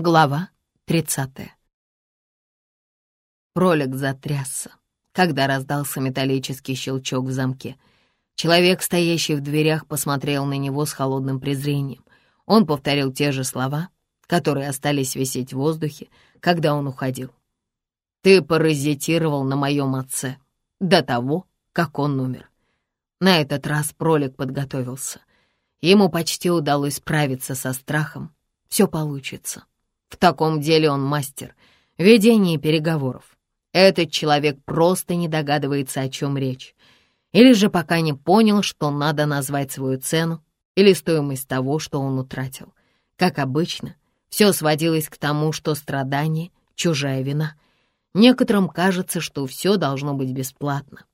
Глава 30. Пролик затрясся, когда раздался металлический щелчок в замке. Человек, стоящий в дверях, посмотрел на него с холодным презрением. Он повторил те же слова, которые остались висеть в воздухе, когда он уходил. «Ты паразитировал на моем отце до того, как он умер». На этот раз Пролик подготовился. Ему почти удалось справиться со страхом. Все получится. В таком деле он мастер. Ведение переговоров. Этот человек просто не догадывается, о чем речь. Или же пока не понял, что надо назвать свою цену или стоимость того, что он утратил. Как обычно, все сводилось к тому, что страдание — чужая вина. Некоторым кажется, что все должно быть бесплатно.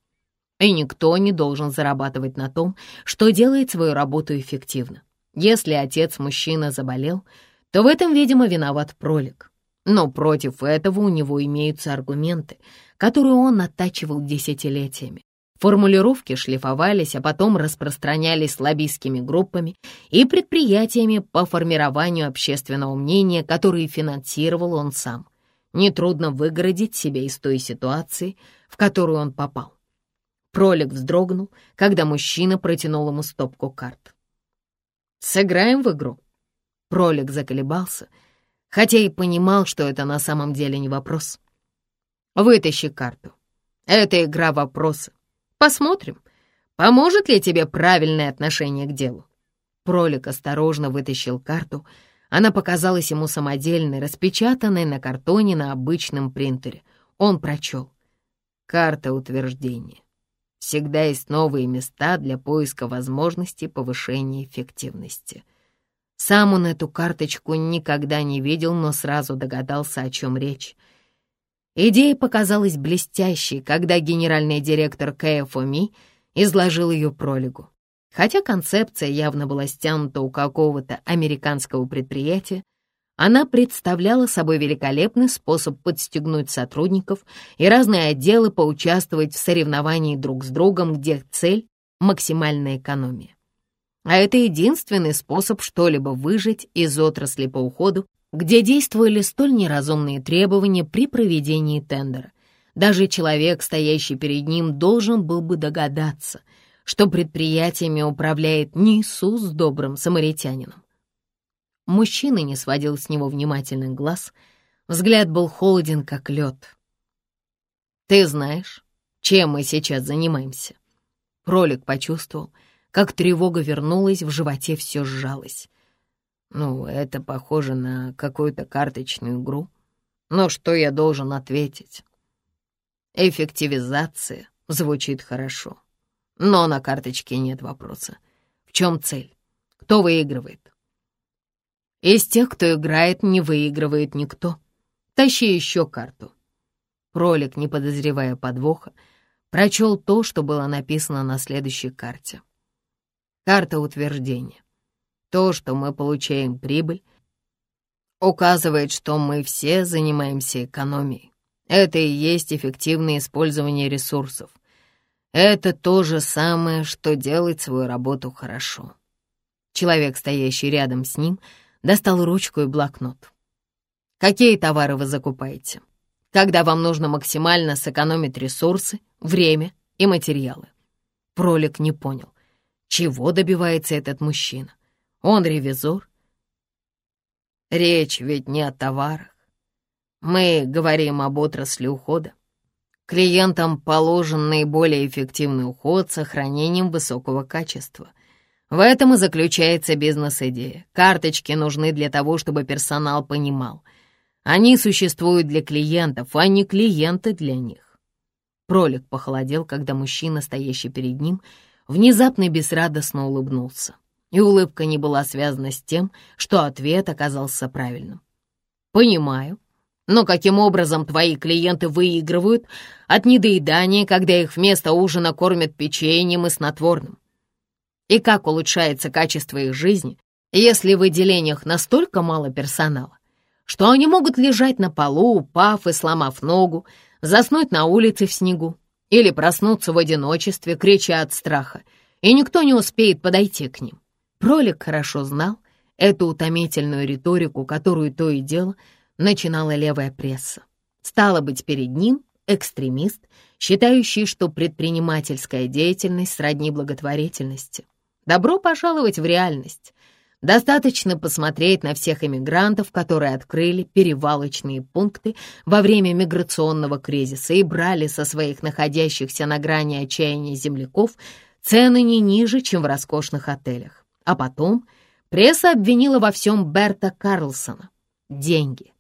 И никто не должен зарабатывать на том, что делает свою работу эффективно. Если отец-мужчина заболел — то в этом, видимо, виноват пролик. Но против этого у него имеются аргументы, которые он оттачивал десятилетиями. Формулировки шлифовались, а потом распространялись лоббистскими группами и предприятиями по формированию общественного мнения, которые финансировал он сам. Нетрудно выгородить себя из той ситуации, в которую он попал. Пролик вздрогнул, когда мужчина протянул ему стопку карт. «Сыграем в игру?» Пролик заколебался, хотя и понимал, что это на самом деле не вопрос. «Вытащи карту. Это игра вопроса. Посмотрим, поможет ли тебе правильное отношение к делу». Пролик осторожно вытащил карту. Она показалась ему самодельной, распечатанной на картоне на обычном принтере. Он прочел. «Карта утверждения. Всегда есть новые места для поиска возможностей повышения эффективности». Сам он эту карточку никогда не видел, но сразу догадался, о чем речь. Идея показалась блестящей, когда генеральный директор КФОМИ изложил ее пролегу. Хотя концепция явно была стянута у какого-то американского предприятия, она представляла собой великолепный способ подстегнуть сотрудников и разные отделы поучаствовать в соревновании друг с другом, где цель — максимальная экономия. А это единственный способ что-либо выжить из отрасли по уходу, где действовали столь неразумные требования при проведении тендера. Даже человек, стоящий перед ним, должен был бы догадаться, что предприятиями управляет не Иисус с добрым самаритянином. Мужчина не сводил с него внимательных глаз, взгляд был холоден, как лед. «Ты знаешь, чем мы сейчас занимаемся?» Пролик почувствовал, как тревога вернулась, в животе все сжалось. Ну, это похоже на какую-то карточную игру. Но что я должен ответить? Эффективизация звучит хорошо. Но на карточке нет вопроса. В чем цель? Кто выигрывает? Из тех, кто играет, не выигрывает никто. Тащи еще карту. Пролик, не подозревая подвоха, прочел то, что было написано на следующей карте. Карта утверждения. То, что мы получаем прибыль, указывает, что мы все занимаемся экономией. Это и есть эффективное использование ресурсов. Это то же самое, что делать свою работу хорошо. Человек, стоящий рядом с ним, достал ручку и блокнот. Какие товары вы закупаете? Когда вам нужно максимально сэкономить ресурсы, время и материалы? Пролик не понял. Чего добивается этот мужчина? Он ревизор? Речь ведь не о товарах. Мы говорим об отрасли ухода. Клиентам положен наиболее эффективный уход с сохранением высокого качества. В этом и заключается бизнес-идея. Карточки нужны для того, чтобы персонал понимал. Они существуют для клиентов, а не клиенты для них. Пролик похолодел, когда мужчина, стоящий перед ним, внезапно безрадостно улыбнулся. И улыбка не была связана с тем, что ответ оказался правильным. «Понимаю. Но каким образом твои клиенты выигрывают от недоедания, когда их вместо ужина кормят печеньем и снотворным? И как улучшается качество их жизни, если в отделениях настолько мало персонала, что они могут лежать на полу, упав и сломав ногу, заснуть на улице в снегу, или проснуться в одиночестве, крича от страха, и никто не успеет подойти к ним. Пролик хорошо знал эту утомительную риторику, которую то и дело начинала левая пресса. Стало быть, перед ним экстремист, считающий, что предпринимательская деятельность сродни благотворительности. Добро пожаловать в реальность. Достаточно посмотреть на всех иммигрантов, которые открыли перевалочные пункты во время миграционного кризиса и брали со своих находящихся на грани отчаяния земляков цены не ниже, чем в роскошных отелях. А потом пресса обвинила во всем Берта Карлсона. Деньги.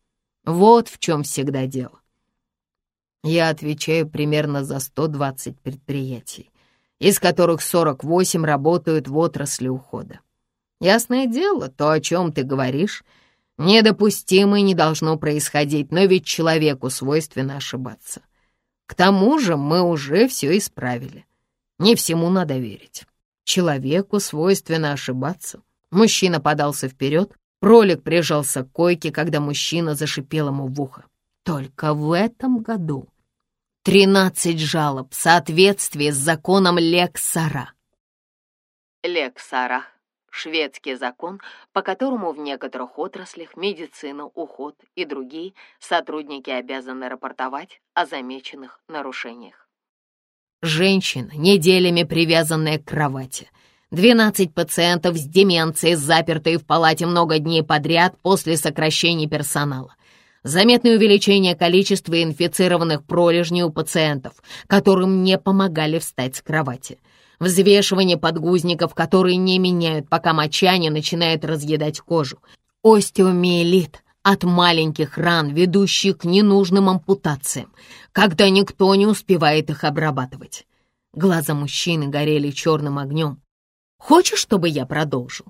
Вот в чем всегда дело. Я отвечаю примерно за 120 предприятий, из которых 48 работают в отрасли ухода. Ясное дело, то, о чем ты говоришь, недопустимо и не должно происходить, но ведь человеку свойственно ошибаться. К тому же мы уже все исправили. Не всему надо верить. Человеку свойственно ошибаться. Мужчина подался вперед, пролик прижался к койке, когда мужчина зашипел ему в ухо. Только в этом году 13 жалоб в соответствии с законом Лексара. Лексара — шведский закон, по которому в некоторых отраслях медицина, уход и другие сотрудники обязаны рапортовать о замеченных нарушениях. Женщина, неделями привязанная к кровати. 12 пациентов с деменцией, запертые в палате много дней подряд после сокращения персонала заметное увеличение количества инфицированных пролежней у пациентов, которым не помогали встать с кровати, взвешивание подгузников, которые не меняют, пока моча не начинает разъедать кожу, остеомиелит от маленьких ран, ведущих к ненужным ампутациям, когда никто не успевает их обрабатывать. Глаза мужчины горели черным огнем. «Хочешь, чтобы я продолжил?»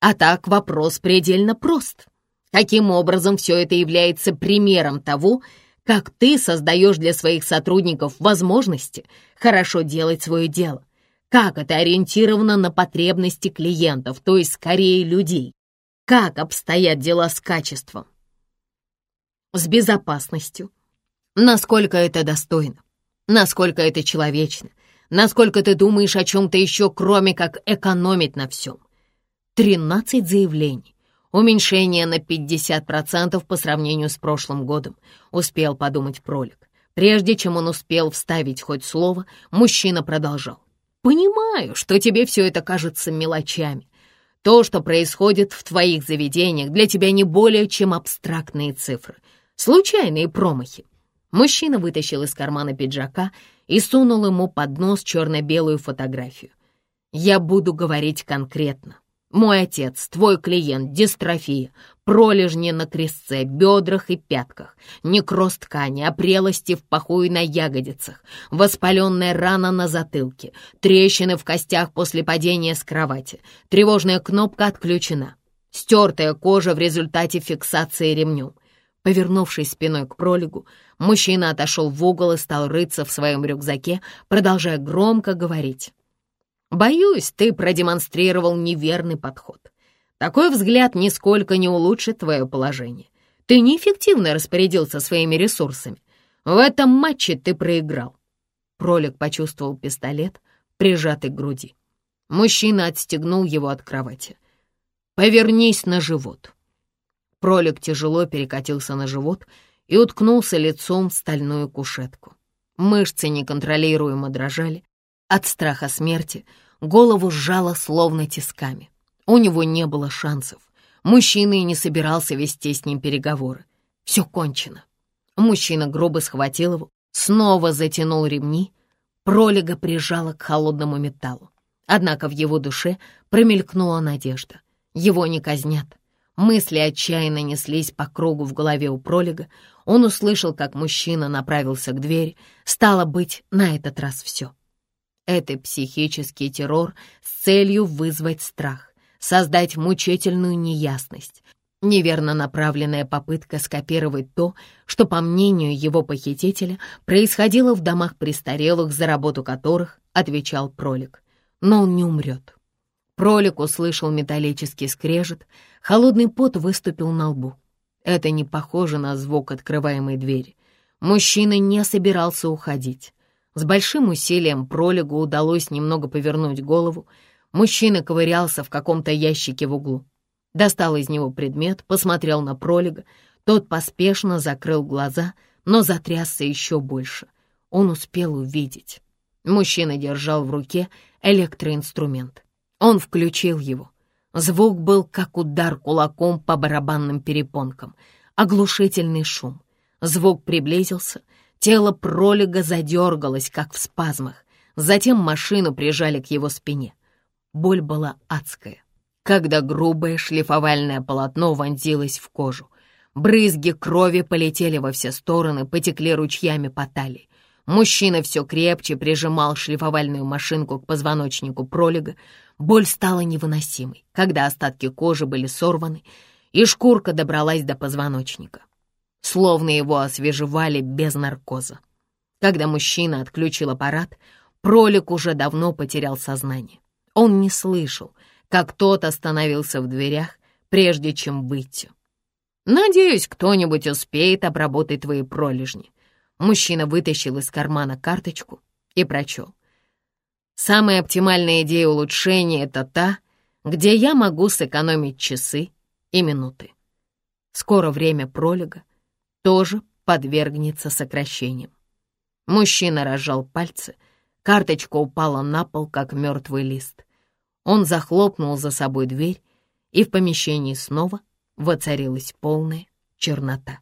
А так вопрос предельно прост. Таким образом, все это является примером того, как ты создаешь для своих сотрудников возможности хорошо делать свое дело, как это ориентировано на потребности клиентов, то есть скорее людей, как обстоят дела с качеством, с безопасностью, насколько это достойно, насколько это человечно, насколько ты думаешь о чем-то еще, кроме как экономить на всем. Тринадцать заявлений Уменьшение на 50% по сравнению с прошлым годом, успел подумать Пролик. Прежде чем он успел вставить хоть слово, мужчина продолжал. «Понимаю, что тебе все это кажется мелочами. То, что происходит в твоих заведениях, для тебя не более чем абстрактные цифры, случайные промахи». Мужчина вытащил из кармана пиджака и сунул ему под нос черно-белую фотографию. «Я буду говорить конкретно. Мой отец, твой клиент, дистрофия, пролежни на крестце, бедрах и пятках, некроз ткани, опрелости в паху и на ягодицах, воспаленная рана на затылке, трещины в костях после падения с кровати, тревожная кнопка отключена, стертая кожа в результате фиксации ремнем. Повернувшись спиной к пролегу, мужчина отошел в угол и стал рыться в своем рюкзаке, продолжая громко говорить. Боюсь, ты продемонстрировал неверный подход. Такой взгляд нисколько не улучшит твое положение. Ты неэффективно распорядился своими ресурсами. В этом матче ты проиграл. Пролик почувствовал пистолет, прижатый к груди. Мужчина отстегнул его от кровати. «Повернись на живот». Пролик тяжело перекатился на живот и уткнулся лицом в стальную кушетку. Мышцы неконтролируемо дрожали, от страха смерти голову сжало словно тисками. У него не было шансов. Мужчина и не собирался вести с ним переговоры. Все кончено. Мужчина грубо схватил его, снова затянул ремни, пролега прижала к холодному металлу. Однако в его душе промелькнула надежда. Его не казнят. Мысли отчаянно неслись по кругу в голове у пролега. Он услышал, как мужчина направился к двери. Стало быть, на этот раз все. Это психический террор с целью вызвать страх, создать мучительную неясность, неверно направленная попытка скопировать то, что, по мнению его похитителя, происходило в домах престарелых, за работу которых отвечал пролик. Но он не умрет. Пролик услышал металлический скрежет, холодный пот выступил на лбу. Это не похоже на звук открываемой двери. Мужчина не собирался уходить. С большим усилием пролегу удалось немного повернуть голову. Мужчина ковырялся в каком-то ящике в углу. Достал из него предмет, посмотрел на пролега. Тот поспешно закрыл глаза, но затрясся еще больше. Он успел увидеть. Мужчина держал в руке электроинструмент. Он включил его. Звук был как удар кулаком по барабанным перепонкам. Оглушительный шум. Звук приблизился, тело пролега задергалось, как в спазмах. Затем машину прижали к его спине. Боль была адская, когда грубое шлифовальное полотно вонзилось в кожу. Брызги крови полетели во все стороны, потекли ручьями по талии. Мужчина все крепче прижимал шлифовальную машинку к позвоночнику пролега. Боль стала невыносимой, когда остатки кожи были сорваны, и шкурка добралась до позвоночника. Словно его освежевали без наркоза. Когда мужчина отключил аппарат, пролик уже давно потерял сознание. Он не слышал, как тот остановился в дверях, прежде чем выйти. «Надеюсь, кто-нибудь успеет обработать твои пролежни». Мужчина вытащил из кармана карточку и прочел. «Самая оптимальная идея улучшения — это та, где я могу сэкономить часы и минуты. Скоро время пролега тоже подвергнется сокращениям». Мужчина разжал пальцы — Карточка упала на пол, как мертвый лист. Он захлопнул за собой дверь, и в помещении снова воцарилась полная чернота.